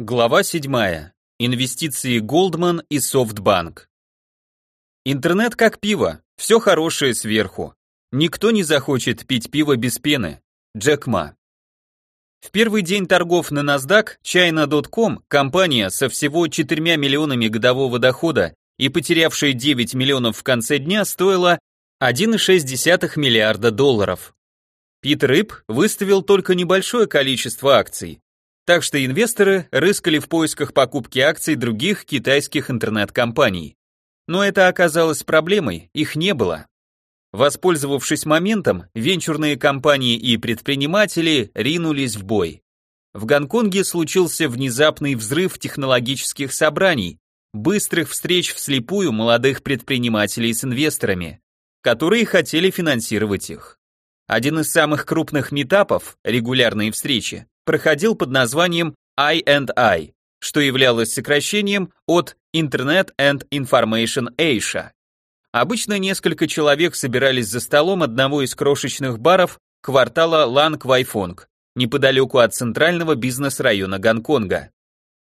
Глава 7. Инвестиции Goldman и SoftBank. Интернет как пиво, все хорошее сверху. Никто не захочет пить пиво без пены. Джек Ма. В первый день торгов на NASDAQ China.com, компания со всего 4 миллионами годового дохода и потерявшая 9 миллионов в конце дня, стоила 1,6 миллиарда долларов. Питер Рип выставил только небольшое количество акций, так что инвесторы рыскали в поисках покупки акций других китайских интернет-компаний. Но это оказалось проблемой, их не было. Воспользовавшись моментом, венчурные компании и предприниматели ринулись в бой. В Гонконге случился внезапный взрыв технологических собраний, быстрых встреч вслепую молодых предпринимателей с инвесторами, которые хотели финансировать их. Один из самых крупных метапов, регулярные встречи, проходил под названием I&I, что являлось сокращением от Internet and Information Asia. Обычно несколько человек собирались за столом одного из крошечных баров квартала Ланг Вайфонг, неподалеку от центрального бизнес-района Гонконга.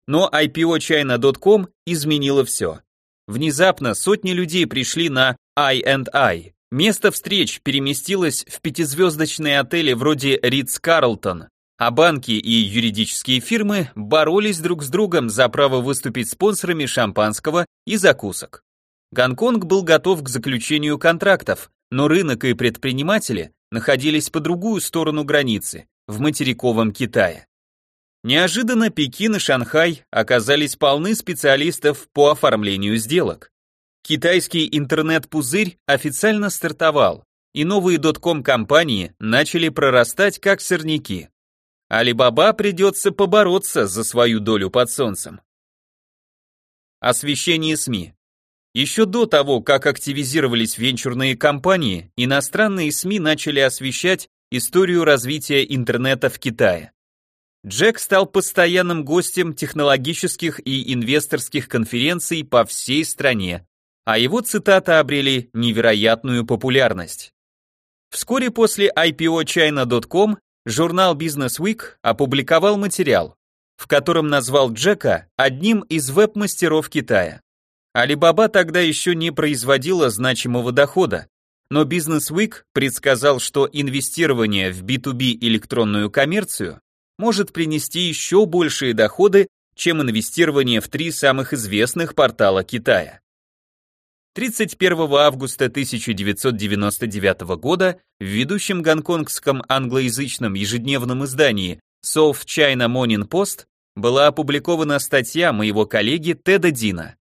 Но IPO China.com изменило все. Внезапно сотни людей пришли на I&I. Место встреч переместилось в пятизвездочные отели вроде Ritz Carlton, а банки и юридические фирмы боролись друг с другом за право выступить спонсорами шампанского и закусок. Гонконг был готов к заключению контрактов, но рынок и предприниматели находились по другую сторону границы, в материковом Китае. Неожиданно Пекин и Шанхай оказались полны специалистов по оформлению сделок. Китайский интернет-пузырь официально стартовал, и новые дотком-компании начали прорастать как сорняки. Алибаба придется побороться за свою долю под солнцем. Освещение СМИ. Еще до того, как активизировались венчурные компании, иностранные СМИ начали освещать историю развития интернета в Китае. Джек стал постоянным гостем технологических и инвесторских конференций по всей стране, а его цитаты обрели невероятную популярность. Вскоре после IPO China.com журнал Business Week опубликовал материал, в котором назвал Джека одним из веб-мастеров Китая. Alibaba тогда еще не производила значимого дохода, но Business Week предсказал, что инвестирование в B2B электронную коммерцию может принести еще большие доходы, чем инвестирование в три самых известных портала Китая. 31 августа 1999 года в ведущем гонконгском англоязычном ежедневном издании South China Morning Post была опубликована статья моего коллеги Теда Дина.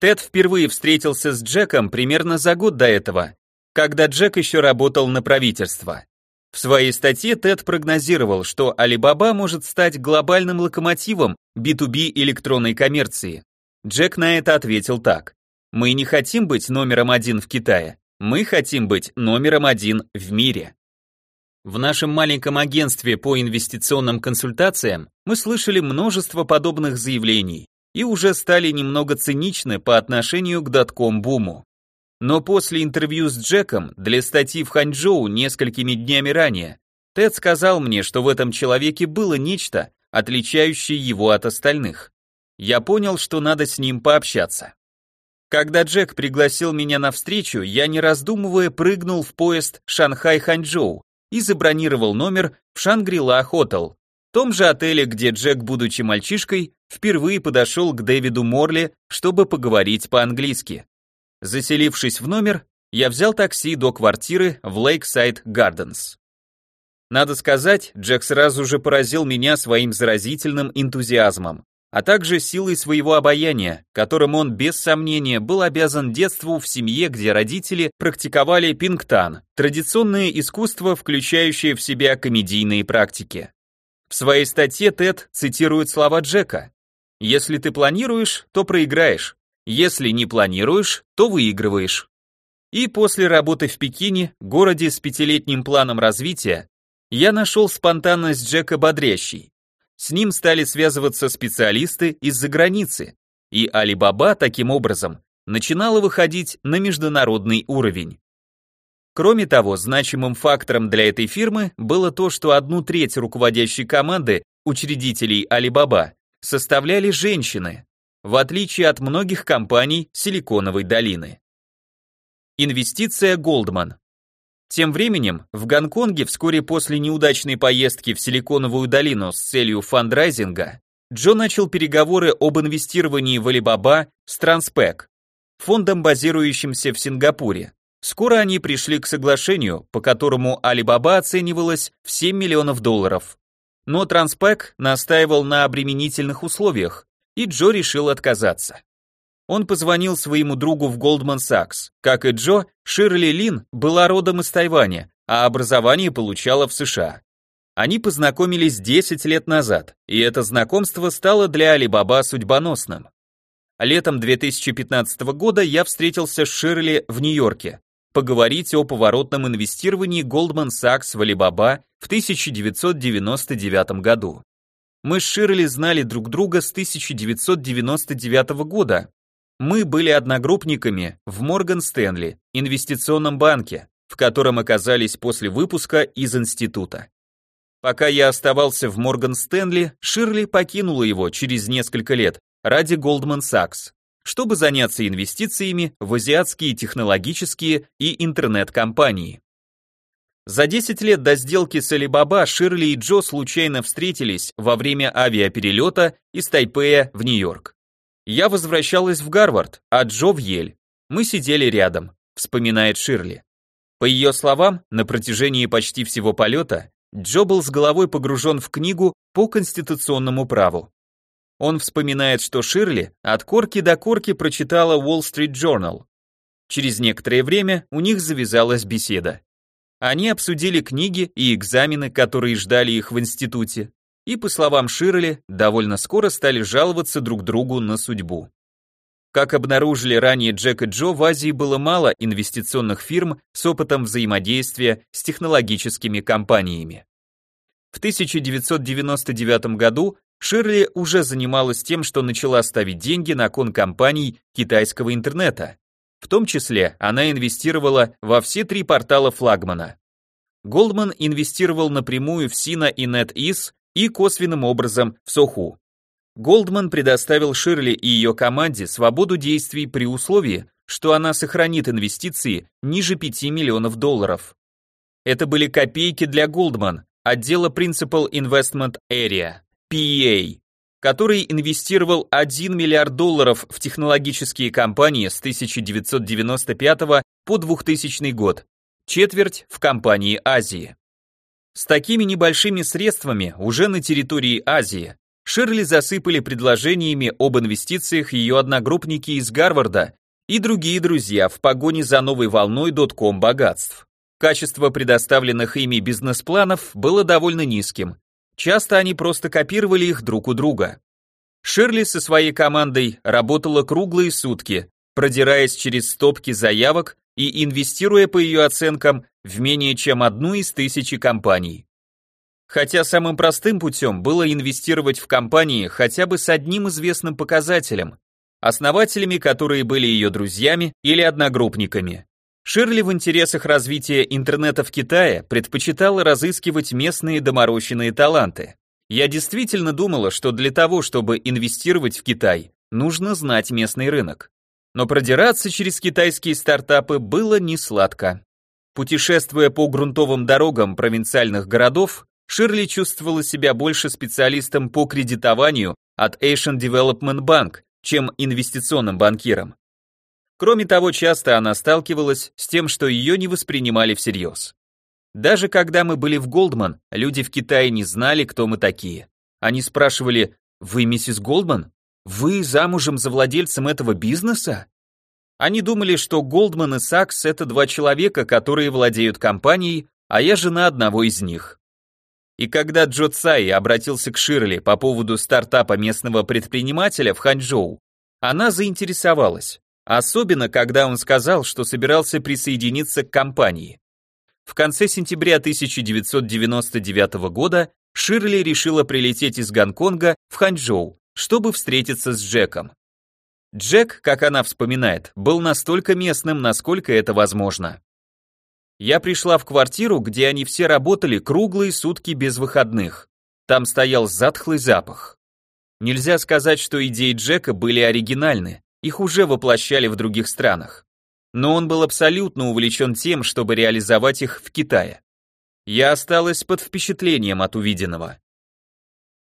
Тед впервые встретился с Джеком примерно за год до этого, когда Джек еще работал на правительство. В своей статье Тед прогнозировал, что Alibaba может стать глобальным локомотивом B2B электронной коммерции. Джек на это ответил так. Мы не хотим быть номером один в Китае, мы хотим быть номером один в мире. В нашем маленьком агентстве по инвестиционным консультациям мы слышали множество подобных заявлений и уже стали немного циничны по отношению к дотком-буму. Но после интервью с Джеком для статьи в Ханчжоу несколькими днями ранее, Тед сказал мне, что в этом человеке было нечто, отличающее его от остальных. Я понял, что надо с ним пообщаться. Когда Джек пригласил меня на встречу, я не раздумывая прыгнул в поезд Шанхай-Ханчжоу и забронировал номер в Shangri-La Hotel, том же отеле, где Джек, будучи мальчишкой, впервые подошел к Дэвиду Морли, чтобы поговорить по-английски. Заселившись в номер, я взял такси до квартиры в Lakeside Gardens. Надо сказать, Джек сразу же поразил меня своим заразительным энтузиазмом а также силой своего обаяния, которым он без сомнения был обязан детству в семье, где родители практиковали пингтан, традиционное искусство, включающее в себя комедийные практики. В своей статье Тед цитирует слова Джека «Если ты планируешь, то проиграешь, если не планируешь, то выигрываешь». И после работы в Пекине, городе с пятилетним планом развития, я нашел спонтанность Джека бодрящей. С ним стали связываться специалисты из-за границы, и Alibaba таким образом начинала выходить на международный уровень. Кроме того, значимым фактором для этой фирмы было то, что одну треть руководящей команды учредителей Alibaba составляли женщины, в отличие от многих компаний Силиконовой долины. Инвестиция Goldman. Тем временем, в Гонконге вскоре после неудачной поездки в Силиконовую долину с целью фандрайзинга, Джо начал переговоры об инвестировании в Alibaba с Transpec, фондом, базирующимся в Сингапуре. Скоро они пришли к соглашению, по которому Alibaba оценивалась в 7 миллионов долларов. Но Транспек настаивал на обременительных условиях, и Джо решил отказаться. Он позвонил своему другу в Goldman Sachs. Как и Джо, Ширли Лин была родом из Тайваня, а образование получала в США. Они познакомились 10 лет назад, и это знакомство стало для Alibaba судьбоносным. Летом 2015 года я встретился с Ширли в Нью-Йорке поговорить о поворотном инвестировании Goldman Sachs в Alibaba в 1999 году. Мы с Ширли знали друг друга с 1999 года. Мы были одногруппниками в Морган Стэнли, инвестиционном банке, в котором оказались после выпуска из института. Пока я оставался в Морган Стэнли, Ширли покинула его через несколько лет ради Goldman Sachs чтобы заняться инвестициями в азиатские технологические и интернет-компании. За 10 лет до сделки с Alibaba Ширли и Джо случайно встретились во время авиаперелета из Тайпея в Нью-Йорк. Я возвращалась в Гарвард, а Джо в Ель. Мы сидели рядом, вспоминает Ширли. По ее словам, на протяжении почти всего полета Джо был с головой погружен в книгу по конституционному праву. Он вспоминает, что Ширли от корки до корки прочитала Wall Street Journal. Через некоторое время у них завязалась беседа. Они обсудили книги и экзамены, которые ждали их в институте, и, по словам Ширли, довольно скоро стали жаловаться друг другу на судьбу. Как обнаружили ранее Джек и Джо, в Азии было мало инвестиционных фирм с опытом взаимодействия с технологическими компаниями. В 1999 году Ширли уже занималась тем, что начала ставить деньги на кон компаний китайского интернета. В том числе она инвестировала во все три портала флагмана. Goldman инвестировал напрямую в Sina и NetEase и косвенным образом в Соху. Goldman предоставил Ширли и ее команде свободу действий при условии, что она сохранит инвестиции ниже 5 миллионов долларов. Это были копейки для Goldman, отдела Principal Investment Area. PEA, который инвестировал 1 миллиард долларов в технологические компании с 1995 по 2000 год, четверть в компании Азии. С такими небольшими средствами уже на территории Азии Ширли засыпали предложениями об инвестициях ее одногруппники из Гарварда и другие друзья в погоне за новой волной дотком богатств. Качество предоставленных ими бизнес-планов было довольно низким, Часто они просто копировали их друг у друга. Ширли со своей командой работала круглые сутки, продираясь через стопки заявок и инвестируя по ее оценкам в менее чем одну из тысячи компаний. Хотя самым простым путем было инвестировать в компании хотя бы с одним известным показателем, основателями которые были ее друзьями или одногруппниками. Ширли в интересах развития интернета в Китае предпочитала разыскивать местные доморощенные таланты. Я действительно думала, что для того, чтобы инвестировать в Китай, нужно знать местный рынок. Но продираться через китайские стартапы было не сладко. Путешествуя по грунтовым дорогам провинциальных городов, Ширли чувствовала себя больше специалистом по кредитованию от Asian Development Bank, чем инвестиционным банкиром. Кроме того, часто она сталкивалась с тем, что ее не воспринимали всерьез. Даже когда мы были в Голдман, люди в Китае не знали, кто мы такие. Они спрашивали, «Вы миссис Голдман? Вы замужем за владельцем этого бизнеса?» Они думали, что Голдман и Сакс – это два человека, которые владеют компанией, а я жена одного из них. И когда Джо Цай обратился к Ширли по поводу стартапа местного предпринимателя в Ханчжоу, она заинтересовалась особенно когда он сказал, что собирался присоединиться к компании. В конце сентября 1999 года Ширли решила прилететь из Гонконга в Ханчжоу, чтобы встретиться с Джеком. Джек, как она вспоминает, был настолько местным, насколько это возможно. Я пришла в квартиру, где они все работали круглые сутки без выходных. Там стоял затхлый запах. Нельзя сказать, что идеи Джека были оригинальны, их уже воплощали в других странах. Но он был абсолютно увлечен тем, чтобы реализовать их в Китае. Я осталась под впечатлением от увиденного.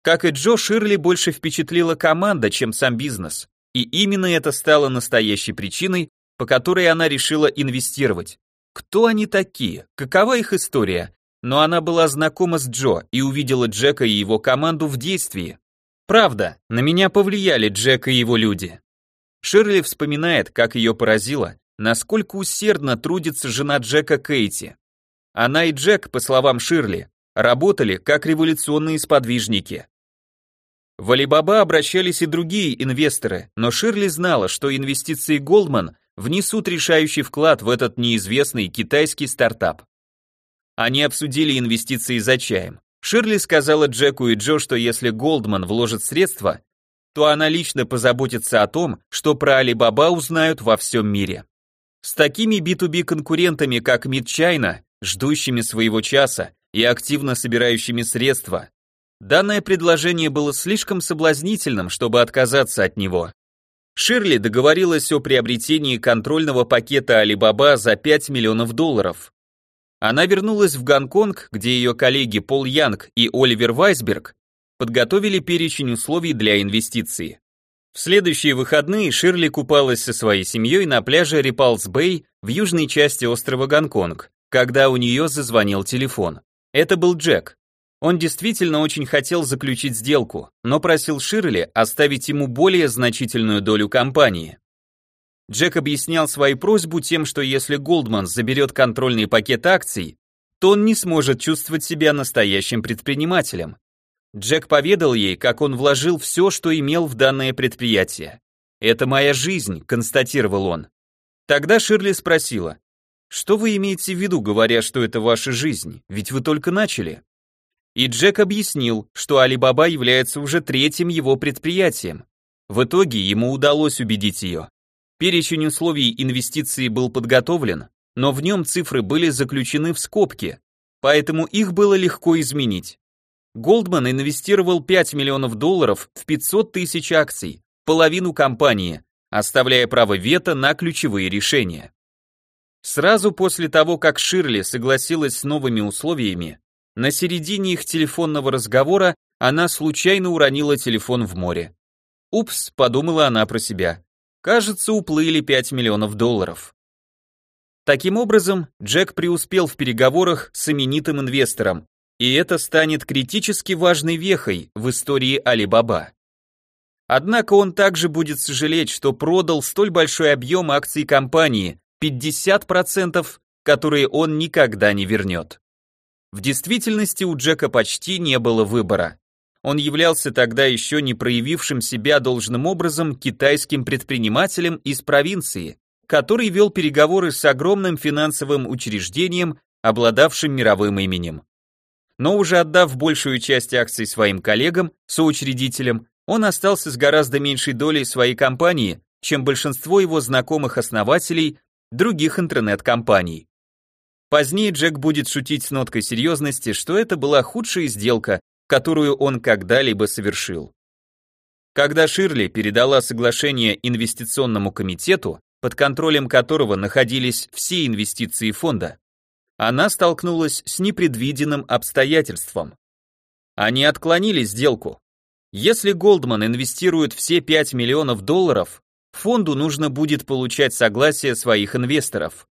Как и Джо, Ширли больше впечатлила команда, чем сам бизнес, и именно это стало настоящей причиной, по которой она решила инвестировать. Кто они такие? Какова их история? Но она была знакома с Джо и увидела Джека и его команду в действии. Правда, на меня повлияли Джек и его люди. Ширли вспоминает, как ее поразило, насколько усердно трудится жена Джека Кейти. Она и Джек, по словам Ширли, работали как революционные сподвижники. В Alibaba обращались и другие инвесторы, но Ширли знала, что инвестиции Goldman внесут решающий вклад в этот неизвестный китайский стартап. Они обсудили инвестиции за чаем. Ширли сказала Джеку и Джо, что если Goldman вложит средства, то она лично позаботится о том, что про Alibaba узнают во всем мире. С такими B2B конкурентами, как Mid China, ждущими своего часа и активно собирающими средства. Данное предложение было слишком соблазнительным, чтобы отказаться от него. Ширли договорилась о приобретении контрольного пакета Alibaba за 5 миллионов долларов. Она вернулась в Гонконг, где ее коллеги Пол Янг и Оливер Вайсберг подготовили перечень условий для инвестиции. В следующие выходные Ширли купалась со своей семьей на пляже Рипалс-Бэй в южной части острова Гонконг когда у нее зазвонил телефон. Это был Джек. Он действительно очень хотел заключить сделку, но просил Ширли оставить ему более значительную долю компании. Джек объяснял свою просьбу тем, что если Голдман заберет контрольный пакет акций, то он не сможет чувствовать себя настоящим предпринимателем. Джек поведал ей, как он вложил все, что имел в данное предприятие. «Это моя жизнь», — констатировал он. Тогда Ширли спросила, что вы имеете в виду, говоря, что это ваша жизнь? Ведь вы только начали. И Джек объяснил, что Alibaba является уже третьим его предприятием. В итоге ему удалось убедить ее. Перечень условий инвестиции был подготовлен, но в нем цифры были заключены в скобки, поэтому их было легко изменить. Голдман инвестировал 5 миллионов долларов в 500 тысяч акций, половину компании, оставляя право вето на ключевые решения. Сразу после того, как Ширли согласилась с новыми условиями, на середине их телефонного разговора она случайно уронила телефон в море. «Упс», — подумала она про себя. «Кажется, уплыли 5 миллионов долларов». Таким образом, Джек преуспел в переговорах с именитым инвестором, и это станет критически важной вехой в истории Алибаба. Однако он также будет сожалеть, что продал столь большой объем акций компании, 50%, которые он никогда не вернет. В действительности у Джека почти не было выбора. Он являлся тогда еще не проявившим себя должным образом китайским предпринимателем из провинции, который вел переговоры с огромным финансовым учреждением, обладавшим мировым именем. Но уже отдав большую часть акций своим коллегам, соучредителям, он остался с гораздо меньшей долей своей компании, чем большинство его знакомых основателей других интернет-компаний. Позднее Джек будет шутить с ноткой серьезности, что это была худшая сделка, которую он когда-либо совершил. Когда Ширли передала соглашение инвестиционному комитету, под контролем которого находились все инвестиции фонда, она столкнулась с непредвиденным обстоятельством. Они отклонили сделку. Если Голдман инвестирует все 5 миллионов долларов, фонду нужно будет получать согласие своих инвесторов.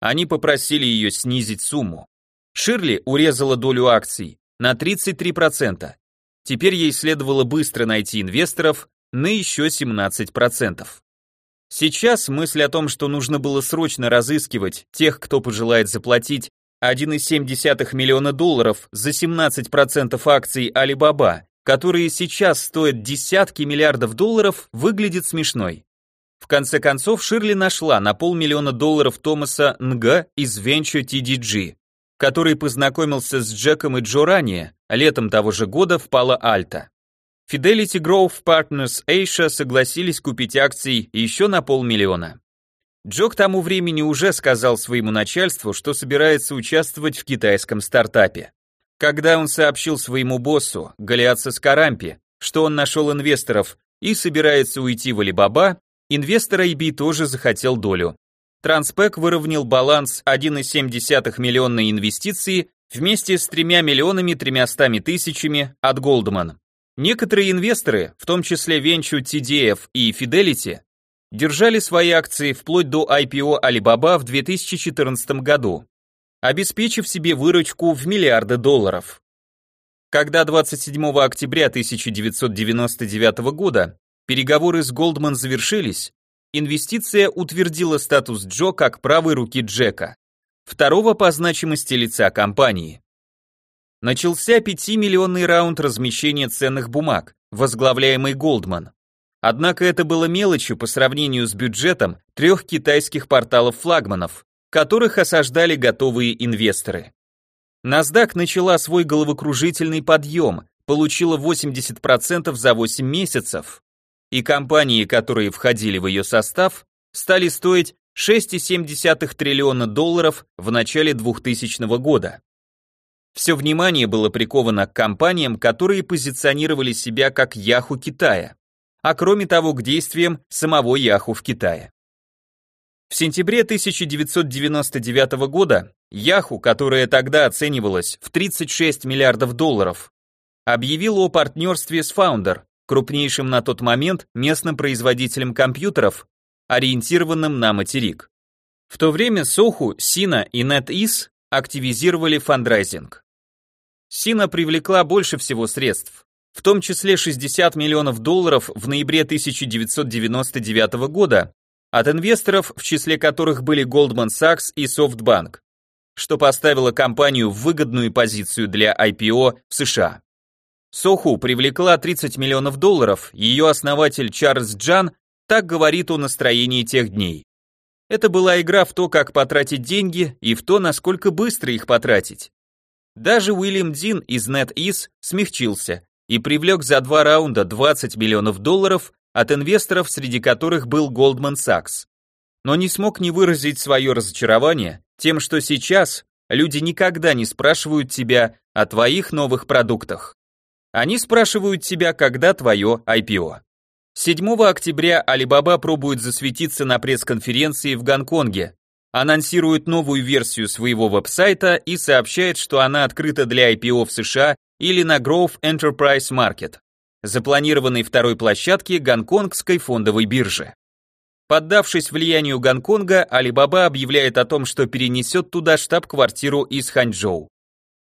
Они попросили ее снизить сумму. Ширли урезала долю акций на 33%. Теперь ей следовало быстро найти инвесторов на еще 17%. Сейчас мысль о том, что нужно было срочно разыскивать тех, кто пожелает заплатить 1,7 миллиона долларов за 17% акций Alibaba, которые сейчас стоят десятки миллиардов долларов, выглядит смешной. В конце концов, Ширли нашла на полмиллиона долларов Томаса Нга из Venture TDG, который познакомился с Джеком и Джо ранее, летом того же года в Пало-Альто. Fidelity Growth Partners Asia согласились купить акции еще на полмиллиона. Джо к тому времени уже сказал своему начальству, что собирается участвовать в китайском стартапе. Когда он сообщил своему боссу, Галиатсо Скарампи, что он нашел инвесторов и собирается уйти в Alibaba, инвестор IB тоже захотел долю. Транспек выровнял баланс 1,7 миллионной инвестиции вместе с 3 миллионами 300 тысячами от Goldman. Некоторые инвесторы, в том числе Venture TDF и Fidelity, держали свои акции вплоть до IPO Alibaba в 2014 году, обеспечив себе выручку в миллиарды долларов. Когда 27 октября 1999 года переговоры с Goldman завершились, инвестиция утвердила статус Джо как правой руки Джека, второго по значимости лица компании. Начался 5-миллионный раунд размещения ценных бумаг, возглавляемый Goldman. Однако это было мелочью по сравнению с бюджетом трех китайских порталов-флагманов, которых осаждали готовые инвесторы. NASDAQ начала свой головокружительный подъем, получила 80% за 8 месяцев, и компании, которые входили в ее состав, стали стоить 6,7 триллиона долларов в начале 2000 года. Все внимание было приковано к компаниям, которые позиционировали себя как Яху Китая а кроме того к действиям самого Яху в Китае. В сентябре 1999 года Яху, которая тогда оценивалась в 36 миллиардов долларов, объявил о партнерстве с Founder, крупнейшим на тот момент местным производителем компьютеров, ориентированным на материк. В то время Соху, Сина и NetEase активизировали фандрайзинг. Сина привлекла больше всего средств, в том числе 60 миллионов долларов в ноябре 1999 года от инвесторов, в числе которых были Goldman Sachs и SoftBank, что поставило компанию в выгодную позицию для IPO в США. Соху привлекла 30 миллионов долларов, ее основатель Чарльз Джан так говорит о настроении тех дней. Это была игра в то, как потратить деньги и в то, насколько быстро их потратить. Даже Уильям Дин из NetEase смягчился и привлек за два раунда 20 миллионов долларов от инвесторов, среди которых был Goldman Sachs. Но не смог не выразить свое разочарование тем, что сейчас люди никогда не спрашивают тебя о твоих новых продуктах. Они спрашивают тебя, когда твое IPO. 7 октября Alibaba пробует засветиться на пресс-конференции в Гонконге, анонсирует новую версию своего веб-сайта и сообщает, что она открыта для IPO в США или на Growth Enterprise Market, запланированной второй площадке гонконгской фондовой биржи. Поддавшись влиянию Гонконга, Alibaba объявляет о том, что перенесет туда штаб-квартиру из Ханчжоу.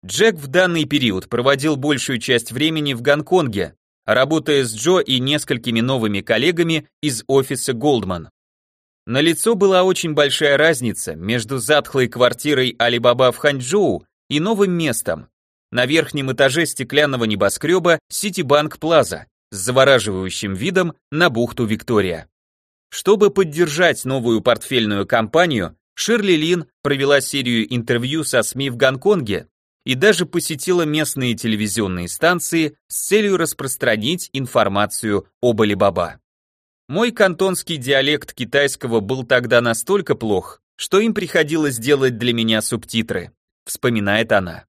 Джек в данный период проводил большую часть времени в Гонконге, работая с Джо и несколькими новыми коллегами из офиса Goldman. На лицо была очень большая разница между затхлой квартирой Alibaba в Ханчжоу и новым местом, на верхнем этаже стеклянного небоскреба Ситибанк Плаза с завораживающим видом на бухту Виктория. Чтобы поддержать новую портфельную компанию, Ширли Лин провела серию интервью со СМИ в Гонконге и даже посетила местные телевизионные станции с целью распространить информацию об Алибаба. Мой кантонский диалект китайского был тогда настолько плох, что им приходилось делать для меня субтитры, вспоминает она.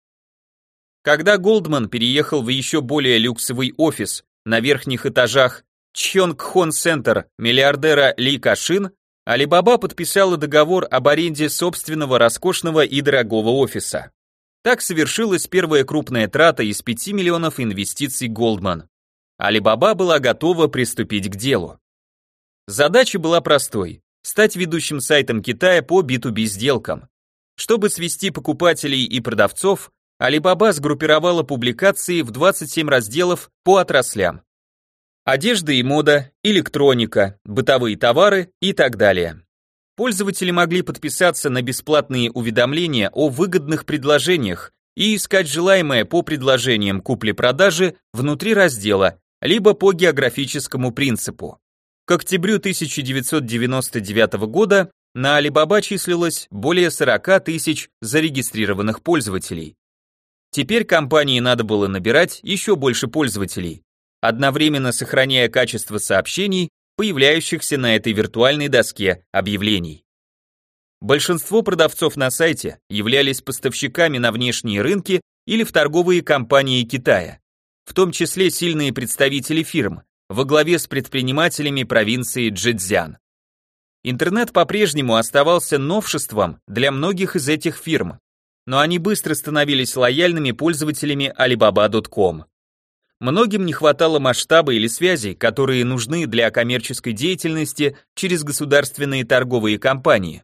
Когда Голдман переехал в еще более люксовый офис на верхних этажах Чхёнг Хон Центр миллиардера Ли Кашин, Алибаба подписала договор об аренде собственного роскошного и дорогого офиса. Так совершилась первая крупная трата из 5 миллионов инвестиций Голдман. Алибаба была готова приступить к делу. Задача была простой – стать ведущим сайтом Китая по B2B сделкам. Чтобы свести покупателей и продавцов, Alibaba сгруппировала публикации в 27 разделов по отраслям. Одежда и мода, электроника, бытовые товары и так далее. Пользователи могли подписаться на бесплатные уведомления о выгодных предложениях и искать желаемое по предложениям купли-продажи внутри раздела, либо по географическому принципу. К октябрю 1999 года на Alibaba числилось более 40 тысяч зарегистрированных пользователей. Теперь компании надо было набирать еще больше пользователей, одновременно сохраняя качество сообщений, появляющихся на этой виртуальной доске объявлений. Большинство продавцов на сайте являлись поставщиками на внешние рынки или в торговые компании Китая. в том числе сильные представители фирм, во главе с предпринимателями провинции Джэцзян. Интернет по-прежнему оставался новшеством для многих из этих фирм, но они быстро становились лояльными пользователями Alibaba.com. Многим не хватало масштаба или связей, которые нужны для коммерческой деятельности через государственные торговые компании.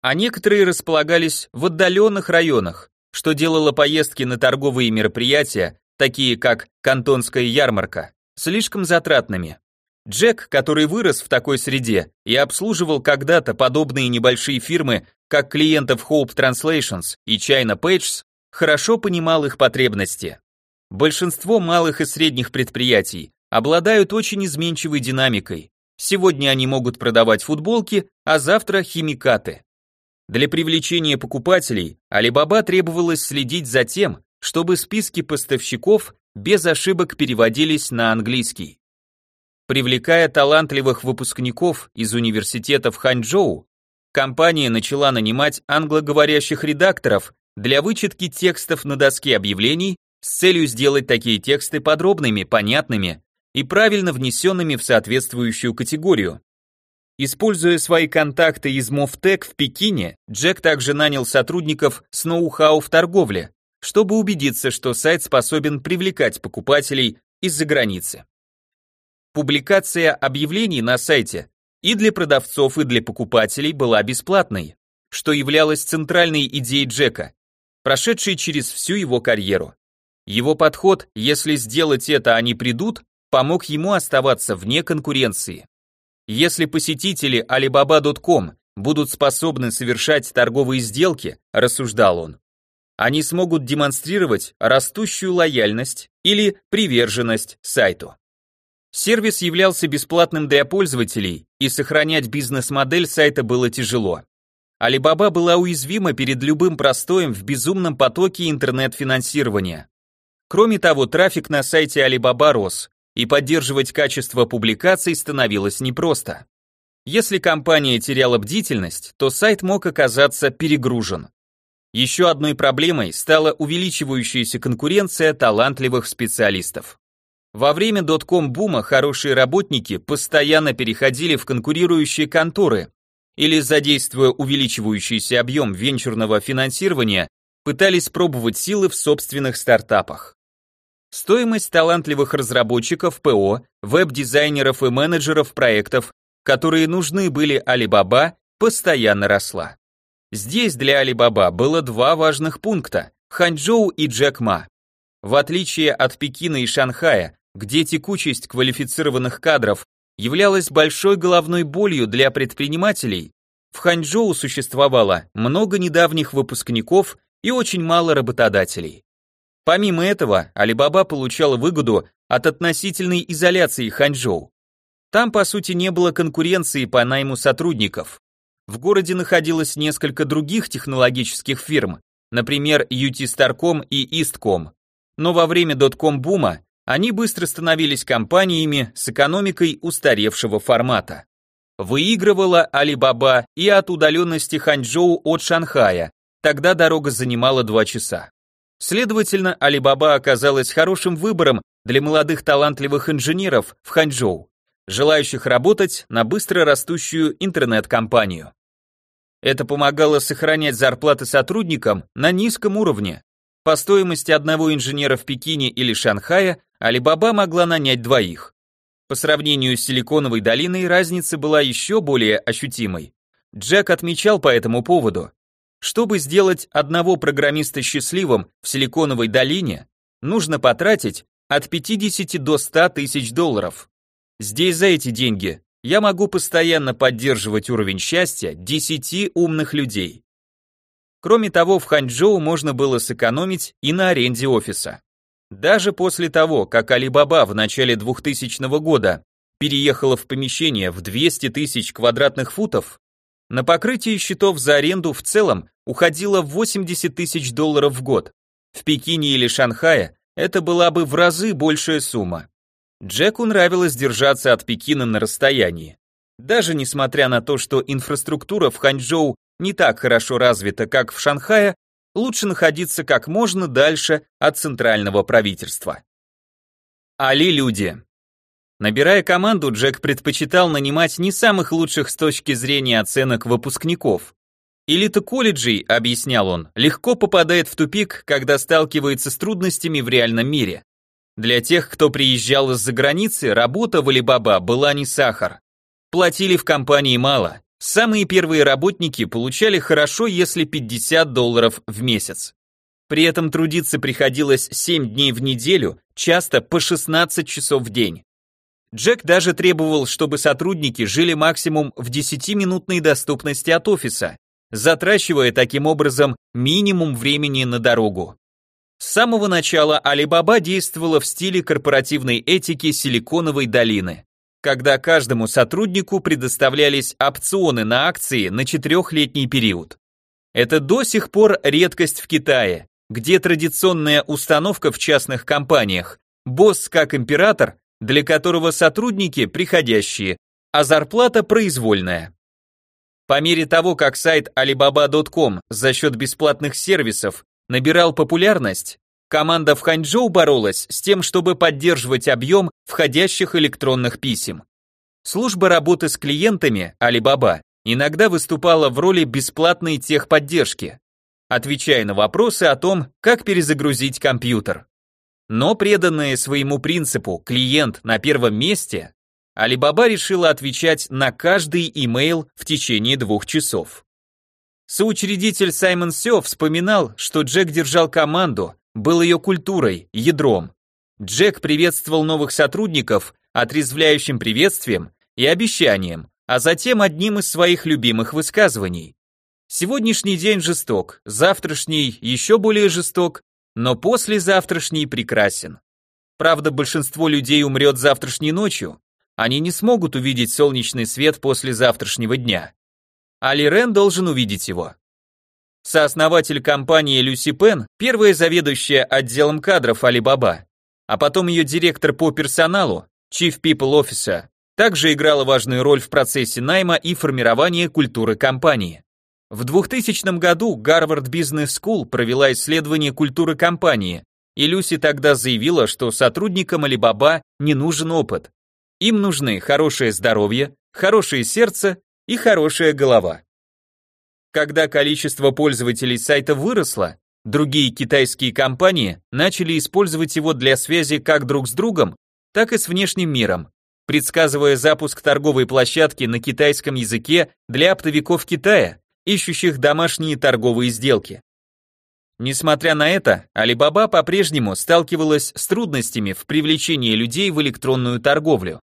А некоторые располагались в отдаленных районах, что делало поездки на торговые мероприятия, такие как Кантонская ярмарка, слишком затратными. Джек, который вырос в такой среде и обслуживал когда-то подобные небольшие фирмы, как клиентов Hope Translations и China Pages, хорошо понимал их потребности. Большинство малых и средних предприятий обладают очень изменчивой динамикой. Сегодня они могут продавать футболки, а завтра химикаты. Для привлечения покупателей Alibaba требовалось следить за тем, чтобы списки поставщиков без ошибок переводились на английский. Привлекая талантливых выпускников из университетов Ханчжоу, компания начала нанимать англоговорящих редакторов для вычетки текстов на доске объявлений с целью сделать такие тексты подробными, понятными и правильно внесенными в соответствующую категорию. Используя свои контакты из Мофтек в Пекине, Джек также нанял сотрудников с ноу-хау в торговле, чтобы убедиться, что сайт способен привлекать покупателей из-за границы. Публикация объявлений на сайте и для продавцов, и для покупателей была бесплатной, что являлось центральной идеей Джека, прошедшей через всю его карьеру. Его подход, если сделать это они придут, помог ему оставаться вне конкуренции. Если посетители Alibaba.com будут способны совершать торговые сделки, рассуждал он, они смогут демонстрировать растущую лояльность или приверженность сайту. Сервис являлся бесплатным для пользователей, и сохранять бизнес-модель сайта было тяжело. Alibaba была уязвима перед любым простоем в безумном потоке интернет-финансирования. Кроме того, трафик на сайте Alibaba рос, и поддерживать качество публикаций становилось непросто. Если компания теряла бдительность, то сайт мог оказаться перегружен. Еще одной проблемой стала увеличивающаяся конкуренция талантливых специалистов. Во время дотком-бума хорошие работники постоянно переходили в конкурирующие конторы или, задействуя увеличивающийся объем венчурного финансирования, пытались пробовать силы в собственных стартапах. Стоимость талантливых разработчиков ПО, веб-дизайнеров и менеджеров проектов, которые нужны были Alibaba, постоянно росла. Здесь для Alibaba было два важных пункта – Ханчжоу и Джек Ма. В отличие от Пекина и Шанхая, где текучесть квалифицированных кадров являлась большой головной болью для предпринимателей, в Ханчжоу существовало много недавних выпускников и очень мало работодателей. Помимо этого, Alibaba получала выгоду от относительной изоляции Ханчжоу. Там, по сути, не было конкуренции по найму сотрудников. В городе находилось несколько других технологических фирм, например, UT Starcom и Eastcom. Но во время дотком-бума они быстро становились компаниями с экономикой устаревшего формата. Выигрывала Alibaba и от удаленности Ханчжоу от Шанхая, тогда дорога занимала 2 часа. Следовательно, Alibaba оказалась хорошим выбором для молодых талантливых инженеров в Ханчжоу желающих работать на быстро растущую интернет-компанию. Это помогало сохранять зарплаты сотрудникам на низком уровне. По стоимости одного инженера в Пекине или Шанхае Alibaba могла нанять двоих. По сравнению с Силиконовой долиной разница была еще более ощутимой. Джек отмечал по этому поводу. Чтобы сделать одного программиста счастливым в Силиконовой долине, нужно потратить от 50 до 100 тысяч долларов. Здесь за эти деньги я могу постоянно поддерживать уровень счастья 10 умных людей. Кроме того, в Ханчжоу можно было сэкономить и на аренде офиса. Даже после того, как Alibaba в начале 2000 года переехала в помещение в 200 тысяч квадратных футов, на покрытие счетов за аренду в целом уходило 80 тысяч долларов в год. В Пекине или Шанхае это была бы в разы большая сумма. Джеку нравилось держаться от Пекина на расстоянии. Даже несмотря на то, что инфраструктура в Ханчжоу не так хорошо развита, как в Шанхае, лучше находиться как можно дальше от центрального правительства. Али-люди. Набирая команду, Джек предпочитал нанимать не самых лучших с точки зрения оценок выпускников. Элита колледжей, объяснял он, легко попадает в тупик, когда сталкивается с трудностями в реальном мире. Для тех, кто приезжал из-за границы, работа в Алибаба была не сахар. Платили в компании мало. Самые первые работники получали хорошо, если 50 долларов в месяц. При этом трудиться приходилось 7 дней в неделю, часто по 16 часов в день. Джек даже требовал, чтобы сотрудники жили максимум в 10-минутной доступности от офиса, затрачивая таким образом минимум времени на дорогу. С самого начала Alibaba действовала в стиле корпоративной этики Силиконовой долины, когда каждому сотруднику предоставлялись опционы на акции на четырехлетний период. Это до сих пор редкость в Китае, где традиционная установка в частных компаниях босс как император, для которого сотрудники приходящие, а зарплата произвольная. По мере того, как сайт alibaba.com за счет бесплатных сервисов набирал популярность, команда в Ханчжоу боролась с тем, чтобы поддерживать объем входящих электронных писем. Служба работы с клиентами Alibaba иногда выступала в роли бесплатной техподдержки отвечая на вопросы о том, как перезагрузить компьютер. Но преданная своему принципу «клиент на первом месте», Alibaba решила отвечать на каждый имейл в течение двух часов. Соучредитель Саймон Сё вспоминал, что Джек держал команду, был ее культурой, ядром. Джек приветствовал новых сотрудников отрезвляющим приветствием и обещанием, а затем одним из своих любимых высказываний. Сегодняшний день жесток, завтрашний еще более жесток, но послезавтрашний прекрасен. Правда, большинство людей умрет завтрашней ночью, они не смогут увидеть солнечный свет после завтрашнего дня. Али Рен должен увидеть его. Сооснователь компании Люси Пен, первая заведующая отделом кадров Alibaba, а потом ее директор по персоналу, Chief People Officer, также играла важную роль в процессе найма и формирования культуры компании. В 2000 году Гарвард Бизнес School провела исследование культуры компании, и Люси тогда заявила, что сотрудникам Alibaba не нужен опыт. Им нужны хорошее здоровье, хорошее сердце и хорошая голова. Когда количество пользователей сайта выросло, другие китайские компании начали использовать его для связи как друг с другом, так и с внешним миром, предсказывая запуск торговой площадки на китайском языке для оптовиков Китая, ищущих домашние торговые сделки. Несмотря на это, Alibaba по-прежнему сталкивалась с трудностями в привлечении людей в электронную торговлю.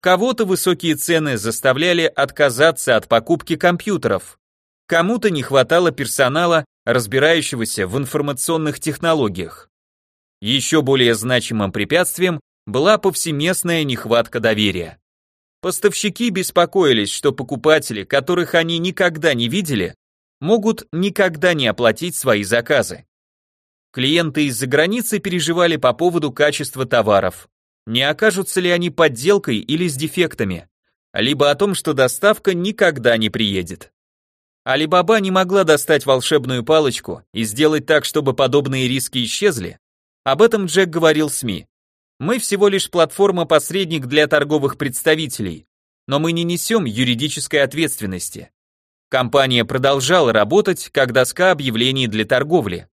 Кого-то высокие цены заставляли отказаться от покупки компьютеров, кому-то не хватало персонала, разбирающегося в информационных технологиях. Еще более значимым препятствием была повсеместная нехватка доверия. Поставщики беспокоились, что покупатели, которых они никогда не видели, могут никогда не оплатить свои заказы. Клиенты из-за границы переживали по поводу качества товаров. Не окажутся ли они подделкой или с дефектами, либо о том, что доставка никогда не приедет. Алибаба не могла достать волшебную палочку и сделать так, чтобы подобные риски исчезли. Об этом Джек говорил СМИ. Мы всего лишь платформа-посредник для торговых представителей, но мы не несем юридической ответственности. Компания продолжала работать как доска объявлений для торговли.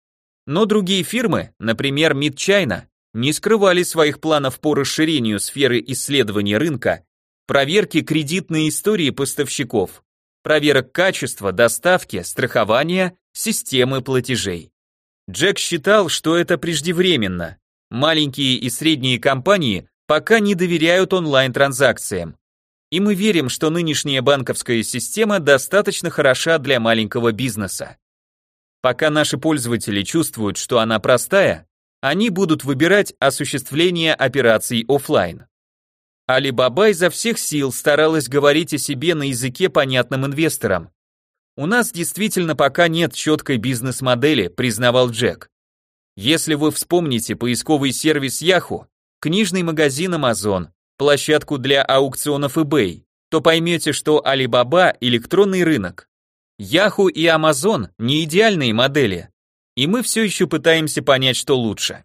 Но другие фирмы, например, Mid China, не скрывали своих планов по расширению сферы исследования рынка, проверки кредитной истории поставщиков, проверок качества, доставки, страхования, системы платежей. Джек считал, что это преждевременно, Маленькие и средние компании пока не доверяют онлайн-транзакциям. И мы верим, что нынешняя банковская система достаточно хороша для маленького бизнеса. Пока наши пользователи чувствуют, что она простая, они будут выбирать осуществление операций офлайн. Alibaba изо всех сил старалась говорить о себе на языке понятным инвесторам. У нас действительно пока нет четкой бизнес-модели, признавал Джек. Если вы вспомните поисковый сервис Yahoo, книжный магазин Amazon, площадку для аукционов eBay, то поймете, что Alibaba – электронный рынок. Yahoo и Amazon – не идеальные модели, и мы все еще пытаемся понять, что лучше.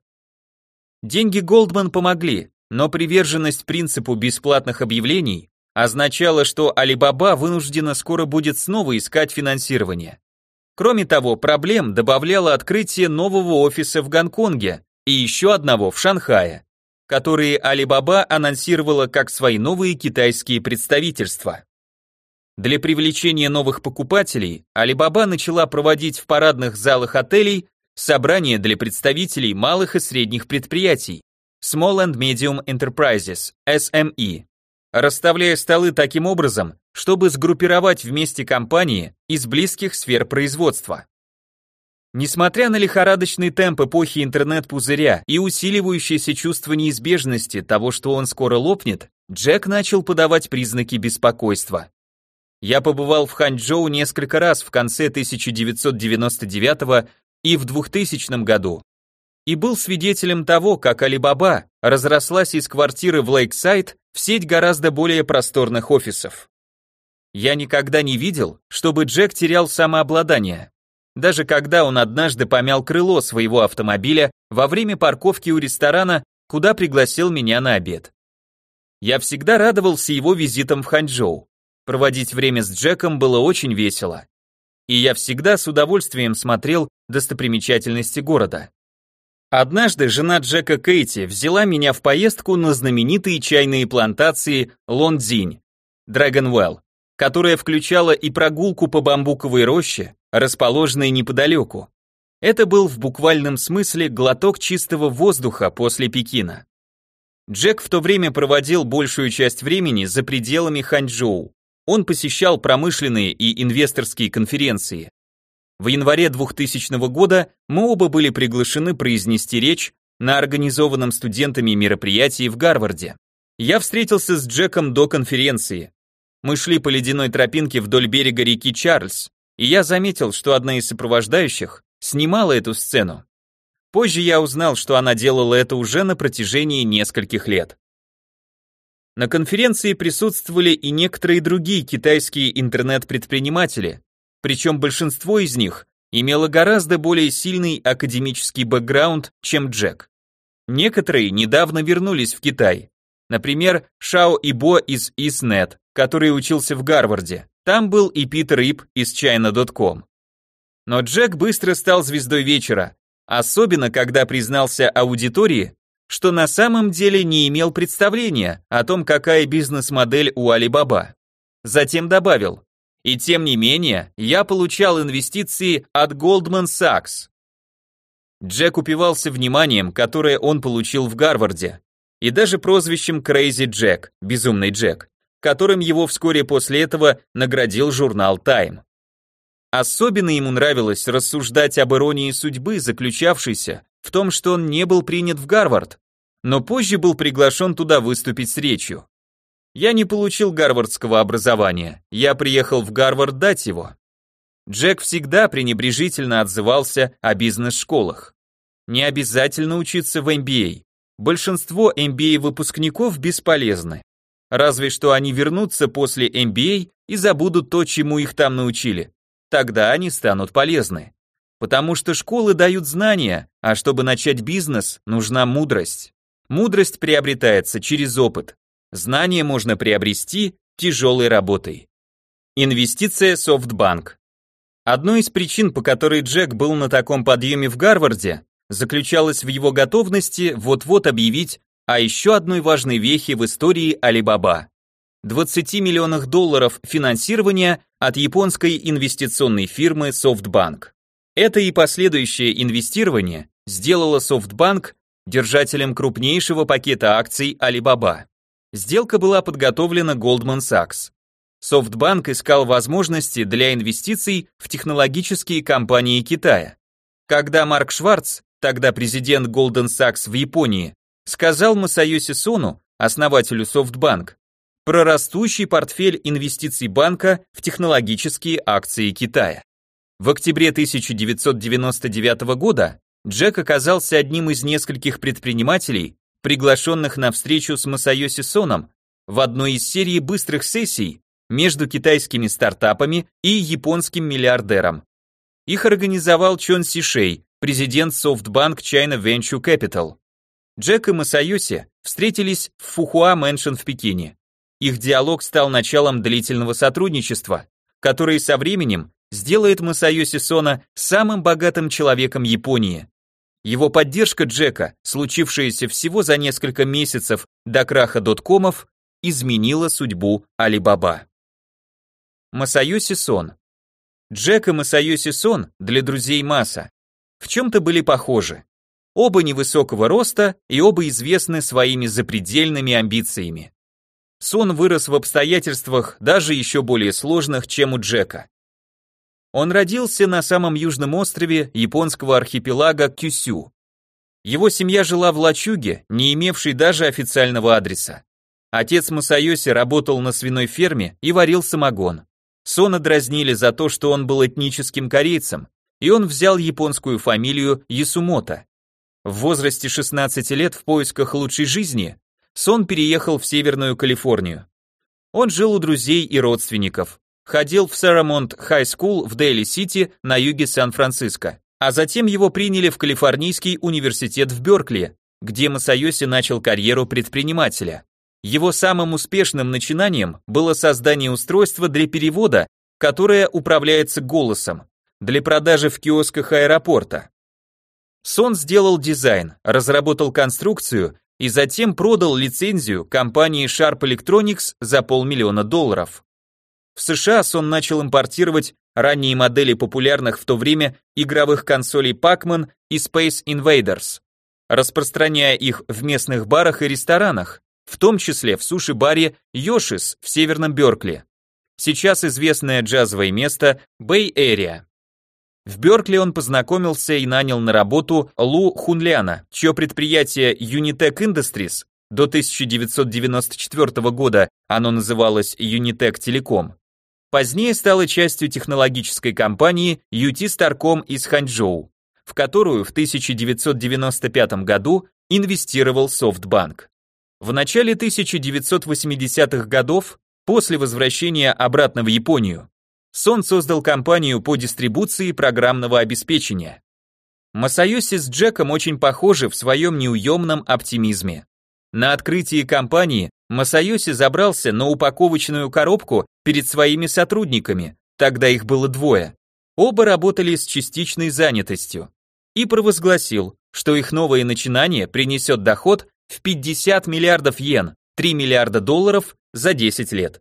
Деньги Goldman помогли, но приверженность принципу бесплатных объявлений означала, что Alibaba вынуждена скоро будет снова искать финансирование. Кроме того, проблем добавляло открытие нового офиса в Гонконге и еще одного в Шанхае, которые Alibaba анонсировала как свои новые китайские представительства. Для привлечения новых покупателей Alibaba начала проводить в парадных залах отелей собрания для представителей малых и средних предприятий Small and Medium Enterprises, SME, расставляя столы таким образом, чтобы сгруппировать вместе компании из близких сфер производства. Несмотря на лихорадочный темп эпохи интернет-пузыря и усиливающееся чувство неизбежности того, что он скоро лопнет, Джек начал подавать признаки беспокойства. Я побывал в Ханчжоу несколько раз в конце 1999 и в 2000 году, и был свидетелем того, как Алибаба разрослась из квартиры в Lakeside в сеть гораздо более просторных офисов. Я никогда не видел, чтобы Джек терял самообладание. Даже когда он однажды помял крыло своего автомобиля во время парковки у ресторана, куда пригласил меня на обед. Я всегда радовался его визитам в Ханчжоу. Проводить время с Джеком было очень весело. И я всегда с удовольствием смотрел достопримечательности города. Однажды жена Джека Кейти взяла меня в поездку на знаменитые чайные плантации Лондзинь, Драгонвелл, которая включала и прогулку по бамбуковой роще, расположенной неподалеку. Это был в буквальном смысле глоток чистого воздуха после Пекина. Джек в то время проводил большую часть времени за пределами Ханчжоу. Он посещал промышленные и инвесторские конференции, в январе 2000 года мы оба были приглашены произнести речь на организованном студентами мероприятии в Гарварде. Я встретился с Джеком до конференции. Мы шли по ледяной тропинке вдоль берега реки Чарльз, и я заметил, что одна из сопровождающих снимала эту сцену. Позже я узнал, что она делала это уже на протяжении нескольких лет. На конференции присутствовали и некоторые другие китайские интернет-предприниматели, причем большинство из них имело гораздо более сильный академический бэкграунд, чем Джек. Некоторые недавно вернулись в Китай. Например, Шао Ибо из ISNet, который учился в Гарварде. Там был и Питер Ип из China.com. Но Джек быстро стал звездой вечера, особенно когда признался аудитории, что на самом деле не имел представления о том, какая бизнес-модель у Alibaba. Затем добавил, и тем не менее, я получал инвестиции от Goldman Sachs. Джек упивался вниманием, которое он получил в Гарварде, и даже прозвищем Crazy Джек, безумный Джек, которым его вскоре после этого наградил журнал Time. Особенно ему нравилось рассуждать об иронии судьбы, заключавшейся в том, что он не был принят в Гарвард, но позже был приглашен туда выступить с речью. Я не получил гарвардского образования, я приехал в Гарвард дать его. Джек всегда пренебрежительно отзывался о бизнес-школах. Не обязательно учиться в MBA. Большинство MBA-выпускников бесполезны. Разве что они вернутся после MBA и забудут то, чему их там научили. Тогда они станут полезны. Потому что школы дают знания, а чтобы начать бизнес, нужна мудрость. Мудрость приобретается через опыт. Знания можно приобрести тяжелой работой. Инвестиция SoftBank. Одной из причин, по которой Джек был на таком подъеме в Гарварде, заключалась в его готовности вот-вот объявить о еще одной важной вехе в истории Alibaba. 20 миллионах долларов финансирования от японской инвестиционной фирмы SoftBank. Это и последующее инвестирование сделало SoftBank держателем крупнейшего пакета акций Alibaba. Сделка была подготовлена Goldman Sachs. SoftBank искал возможности для инвестиций в технологические компании Китая. Когда Марк Шварц, тогда президент Goldman Sachs в Японии, сказал Масайоси Сону, основателю SoftBank, про растущий портфель инвестиций банка в технологические акции Китая. В октябре 1999 года Джек оказался одним из нескольких предпринимателей, приглашенных на встречу с Масайоси Соном в одной из серий быстрых сессий между китайскими стартапами и японским миллиардером. Их организовал Чонси Шей, президент SoftBank China Venture Capital. Джек и Масайоси встретились в Fuhua Mansion в Пекине. Их диалог стал началом длительного сотрудничества, которое со временем сделает Масаюси Сона самым богатым человеком Японии. Его поддержка Джека, случившаяся всего за несколько месяцев до краха доткомов, изменила судьбу Алибаба. Масаюси Сон. Джек и Масаюси Сон для друзей Маса в чем-то были похожи. Оба невысокого роста и оба известны своими запредельными амбициями. Сон вырос в обстоятельствах даже еще более сложных, чем у Джека. Он родился на самом южном острове японского архипелага Кюсю. Его семья жила в лачуге, не имевшей даже официального адреса. Отец Масайоси работал на свиной ферме и варил самогон. Сона дразнили за то, что он был этническим корейцем, и он взял японскую фамилию Ясумото. В возрасте 16 лет в поисках лучшей жизни Сон переехал в Северную Калифорнию. Он жил у друзей и родственников, ходил в Serramonte High School в Дейли-Сити на юге Сан-Франциско, а затем его приняли в Калифорнийский университет в Беркли, где Масайоси начал карьеру предпринимателя. Его самым успешным начинанием было создание устройства для перевода, которое управляется голосом, для продажи в киосках аэропорта. Сон сделал дизайн, разработал конструкцию и затем продал лицензию компании Sharp Electronics за полмиллиона долларов. В США Сон начал импортировать ранние модели популярных в то время игровых консолей Pac-Man и Space Invaders, распространяя их в местных барах и ресторанах, в том числе в суши-баре Йошис в Северном Беркли. Сейчас известное джазовое место Bay Area. В Беркли он познакомился и нанял на работу Лу Хунляна, чье предприятие Unitech Industries до 1994 года оно называлось Unitech Telecom. Позднее стало частью технологической компании UT Starcom из Ханчжоу, в которую в 1995 году инвестировал SoftBank. В начале 1980-х годов, после возвращения обратно в Японию, Сон создал компанию по дистрибуции программного обеспечения. Масайоси с Джеком очень похожи в своем неуемном оптимизме. На открытии компании Масайоси забрался на упаковочную коробку перед своими сотрудниками, тогда их было двое. Оба работали с частичной занятостью. И провозгласил, что их новое начинание принесет доход в 50 миллиардов йен, 3 миллиарда долларов за 10 лет.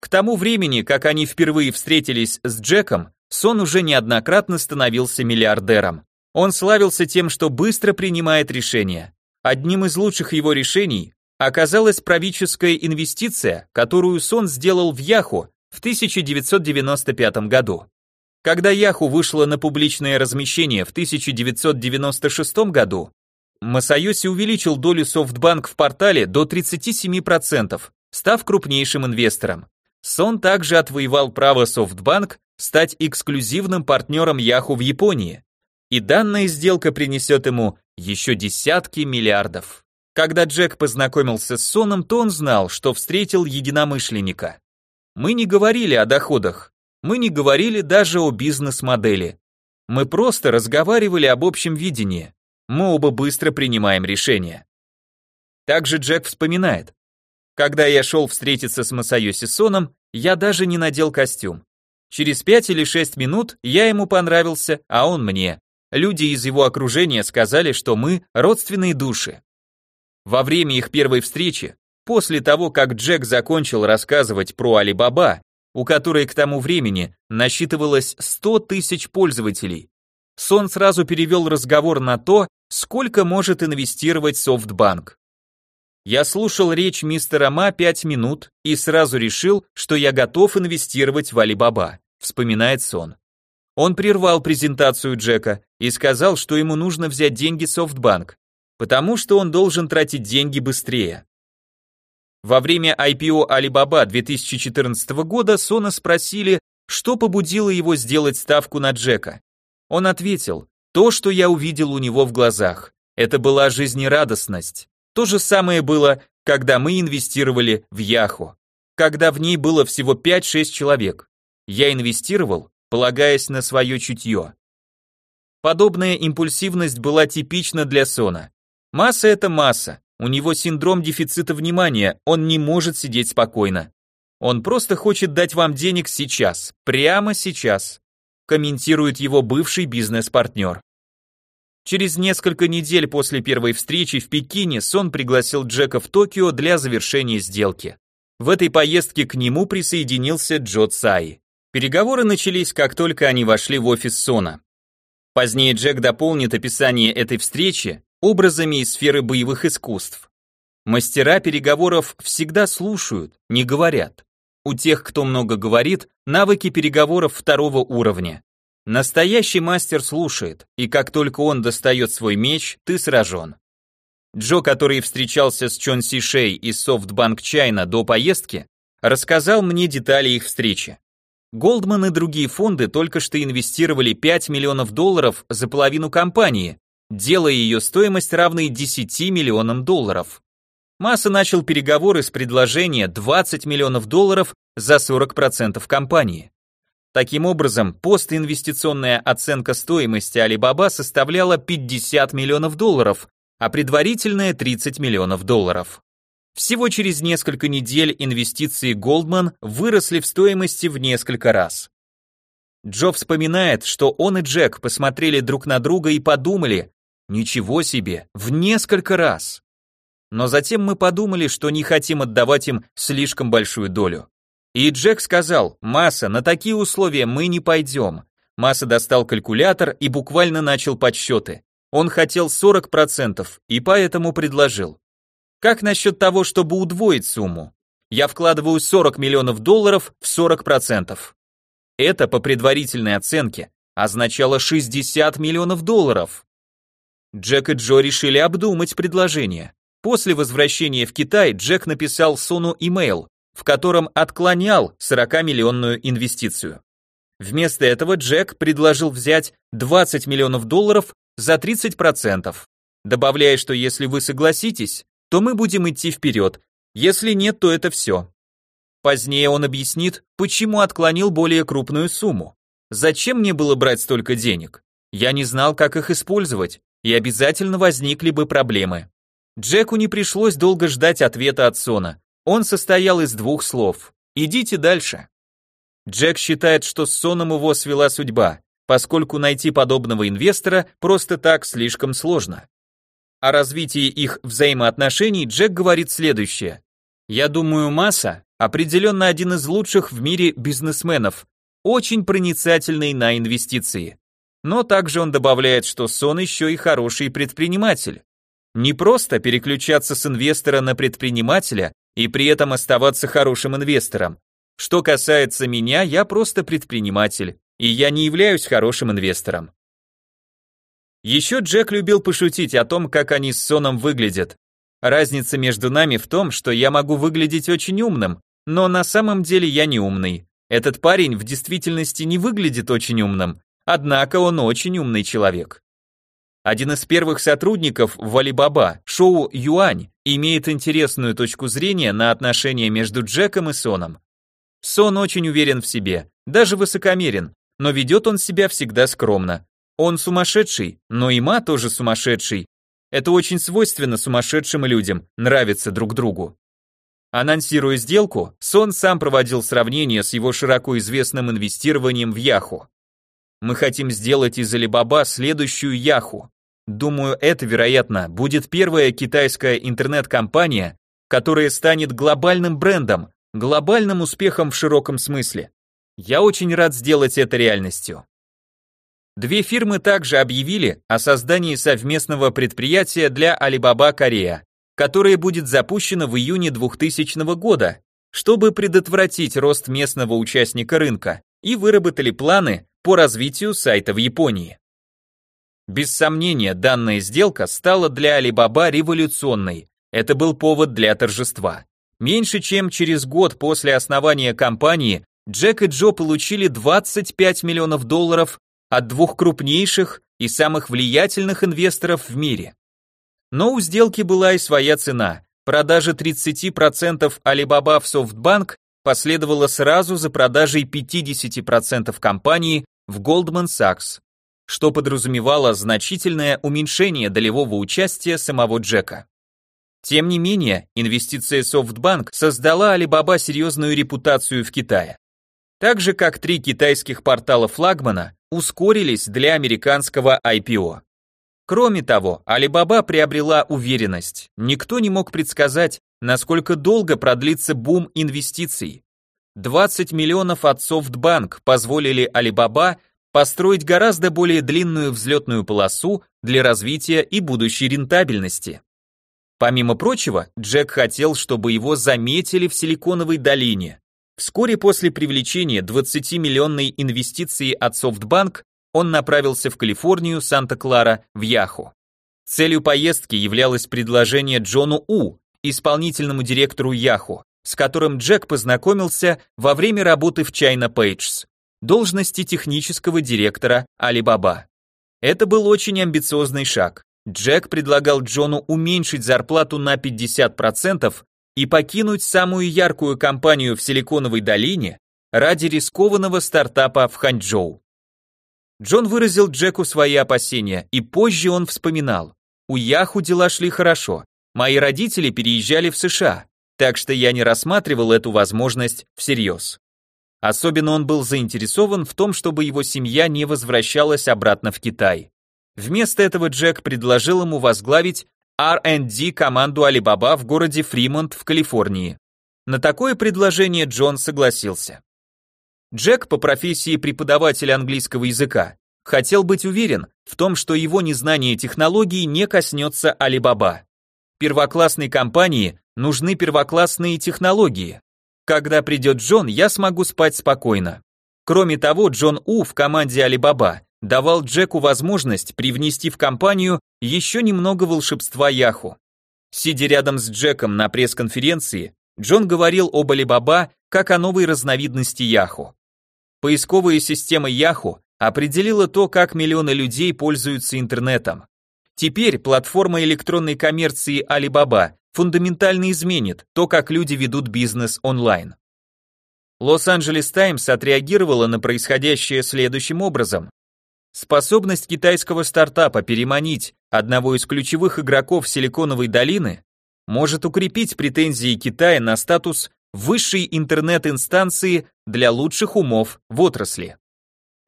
К тому времени, как они впервые встретились с Джеком, Сон уже неоднократно становился миллиардером. Он славился тем, что быстро принимает решения. Одним из лучших его решений оказалась правительская инвестиция, которую Сон сделал в Яху в 1995 году. Когда Яху вышла на публичное размещение в 1996 году, Масайоси увеличил долю SoftBank в портале до 37%, став крупнейшим инвестором. Сон также отвоевал право SoftBank стать эксклюзивным партнером Yahoo в Японии, и данная сделка принесет ему еще десятки миллиардов. Когда Джек познакомился с Соном, то он знал, что встретил единомышленника. Мы не говорили о доходах, мы не говорили даже о бизнес-модели. Мы просто разговаривали об общем видении. Мы оба быстро принимаем решения. Также Джек вспоминает. Когда я шел встретиться с Масайоси Соном, я даже не надел костюм. Через пять или шесть минут я ему понравился, а он мне. Люди из его окружения сказали, что мы родственные души. Во время их первой встречи, после того, как Джек закончил рассказывать про Алибаба, у которой к тому времени насчитывалось 100 тысяч пользователей, Сон сразу перевел разговор на то, сколько может инвестировать Софтбанк. Я слушал речь мистера Ма пять минут и сразу решил, что я готов инвестировать в Алибаба, вспоминает Сон. Он прервал презентацию Джека и сказал, что ему нужно взять деньги Софтбанк, потому что он должен тратить деньги быстрее. Во время IPO Alibaba 2014 года Сона спросили, что побудило его сделать ставку на Джека. Он ответил, то, что я увидел у него в глазах. Это была жизнерадостность. То же самое было, когда мы инвестировали в Яху, когда в ней было всего 5-6 человек. Я инвестировал, полагаясь на свое чутье. Подобная импульсивность была типична для Сона. Масса это масса, у него синдром дефицита внимания, он не может сидеть спокойно. Он просто хочет дать вам денег сейчас, прямо сейчас, комментирует его бывший бизнес-партнер. Через несколько недель после первой встречи в Пекине Сон пригласил Джека в Токио для завершения сделки. В этой поездке к нему присоединился Джо Цай. Переговоры начались, как только они вошли в офис Сона. Позднее Джек дополнит описание этой встречи образами из сферы боевых искусств. Мастера переговоров всегда слушают, не говорят. У тех, кто много говорит, навыки переговоров второго уровня. Настоящий мастер слушает, и как только он достает свой меч, ты сражен. Джо, который встречался с Чон Си Шей из SoftBank China до поездки, рассказал мне детали их встречи. Голдман и другие фонды только что инвестировали 5 миллионов долларов за половину компании, делая ее стоимость равной 10 миллионам долларов. Масса начал переговоры с предложения 20 миллионов долларов за 40% компании. Таким образом, постинвестиционная оценка стоимости Alibaba составляла 50 миллионов долларов, а предварительная 30 миллионов долларов. Всего через несколько недель инвестиции Goldman выросли в стоимости в несколько раз. Джо вспоминает, что он и Джек посмотрели друг на друга и подумали, ничего себе, в несколько раз. Но затем мы подумали, что не хотим отдавать им слишком большую долю. И Джек сказал, Масса, на такие условия мы не пойдем. Масса достал калькулятор и буквально начал подсчеты. Он хотел 40% и поэтому предложил. Как насчет того, чтобы удвоить сумму? Я вкладываю 40 миллионов долларов в 40%. Это по предварительной оценке означало 60 миллионов долларов. Джек и Джо решили обдумать предложение. После возвращения в Китай Джек написал Сону имейл, в котором отклонял 40-миллионную инвестицию. Вместо этого Джек предложил взять 20 миллионов долларов за 30%, добавляя, что если вы согласитесь, то мы будем идти вперед, если нет, то это все. Позднее он объяснит, почему отклонил более крупную сумму. Зачем мне было брать столько денег? Я не знал, как их использовать, и обязательно возникли бы проблемы. Джеку не пришлось долго ждать ответа от Сона. Он состоял из двух слов «Идите дальше». Джек считает, что с Соном его свела судьба, поскольку найти подобного инвестора просто так слишком сложно. О развитии их взаимоотношений Джек говорит следующее. «Я думаю, Масса определенно один из лучших в мире бизнесменов, очень проницательный на инвестиции. Но также он добавляет, что Сон еще и хороший предприниматель. Не просто переключаться с инвестора на предпринимателя, и при этом оставаться хорошим инвестором. Что касается меня, я просто предприниматель, и я не являюсь хорошим инвестором. Еще Джек любил пошутить о том, как они с Соном выглядят. Разница между нами в том, что я могу выглядеть очень умным, но на самом деле я не умный. Этот парень в действительности не выглядит очень умным, однако он очень умный человек. Один из первых сотрудников в Alibaba, Шоу Юань, имеет интересную точку зрения на отношения между Джеком и Соном. Сон очень уверен в себе, даже высокомерен, но ведет он себя всегда скромно. Он сумасшедший, но и Ма тоже сумасшедший. Это очень свойственно сумасшедшим людям, нравится друг другу. Анонсируя сделку, Сон сам проводил сравнение с его широко известным инвестированием в Яху. Мы хотим сделать из Alibaba следующую Яху. Думаю, это, вероятно, будет первая китайская интернет-компания, которая станет глобальным брендом, глобальным успехом в широком смысле. Я очень рад сделать это реальностью. Две фирмы также объявили о создании совместного предприятия для Alibaba Корея, которое будет запущено в июне 2000 года, чтобы предотвратить рост местного участника рынка, и выработали планы по развитию сайта в Японии. Без сомнения, данная сделка стала для Alibaba революционной. Это был повод для торжества. Меньше чем через год после основания компании Джек и Джо получили 25 миллионов долларов от двух крупнейших и самых влиятельных инвесторов в мире. Но у сделки была и своя цена. Продажа 30% Alibaba в SoftBank последовала сразу за продажей 50% компании в Goldman Sachs. что подразумевало значительное уменьшение долевого участия самого Джека. Тем не менее, инвестиция SoftBank создала Alibaba серьезную репутацию в Китае. Так же, как три китайских портала флагмана ускорились для американского IPO. Кроме того, Alibaba приобрела уверенность. Никто не мог предсказать, насколько долго продлится бум инвестиций. 20 миллионов от SoftBank позволили Alibaba построить гораздо более длинную взлетную полосу для развития и будущей рентабельности. Помимо прочего, Джек хотел, чтобы его заметили в Силиконовой долине. Вскоре после привлечения 20-миллионной инвестиции от SoftBank он направился в Калифорнию, Санта-Клара, в Яху. Целью поездки являлось предложение Джону У, исполнительному директору Яху, с которым Джек познакомился во время работы в China Pages, должности технического директора Alibaba. Это был очень амбициозный шаг. Джек предлагал Джону уменьшить зарплату на 50% и покинуть самую яркую компанию в Силиконовой долине ради рискованного стартапа в Ханчжоу. Джон выразил Джеку свои опасения, и позже он вспоминал. У Яху дела шли хорошо. Мои родители переезжали в США, так что я не рассматривал эту возможность всерьез. Особенно он был заинтересован в том, чтобы его семья не возвращалась обратно в Китай. Вместо этого Джек предложил ему возглавить R&D команду Alibaba в городе Фримонт в Калифорнии. На такое предложение Джон согласился. Джек по профессии преподаватель английского языка хотел быть уверен в том, что его незнание технологий не коснется Alibaba. Первоклассной компании нужны первоклассные технологии. Когда придет Джон, я смогу спать спокойно. Кроме того, Джон У в команде Alibaba давал Джеку возможность привнести в компанию еще немного волшебства Яху. Сидя рядом с Джеком на пресс-конференции, Джон говорил об Alibaba как о новой разновидности Яху. Поисковая система Яху определила то, как миллионы людей пользуются интернетом. Теперь платформа электронной коммерции Alibaba фундаментально изменит то, как люди ведут бизнес онлайн. Лос-Анджелес Таймс отреагировала на происходящее следующим образом. Способность китайского стартапа переманить одного из ключевых игроков Силиконовой долины может укрепить претензии Китая на статус высшей интернет-инстанции для лучших умов в отрасли.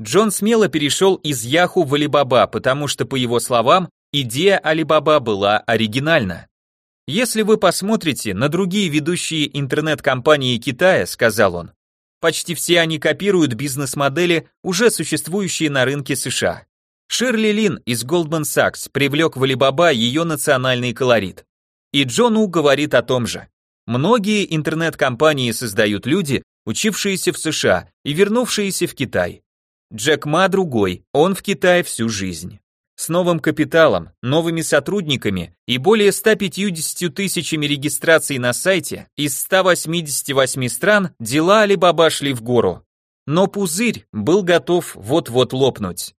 Джон смело перешел из Yahoo в Alibaba, потому что, по его словам, идея Alibaba была оригинальна. Если вы посмотрите на другие ведущие интернет-компании Китая, сказал он, Почти все они копируют бизнес-модели, уже существующие на рынке США. Ширли Лин из Goldman Sachs привлек в Alibaba ее национальный колорит. И Джон У говорит о том же. Многие интернет-компании создают люди, учившиеся в США и вернувшиеся в Китай. Джек Ма другой, он в Китае всю жизнь. С новым капиталом, новыми сотрудниками и более 150 тысячами регистраций на сайте из 188 стран дела Алибаба шли в гору. Но пузырь был готов вот-вот лопнуть.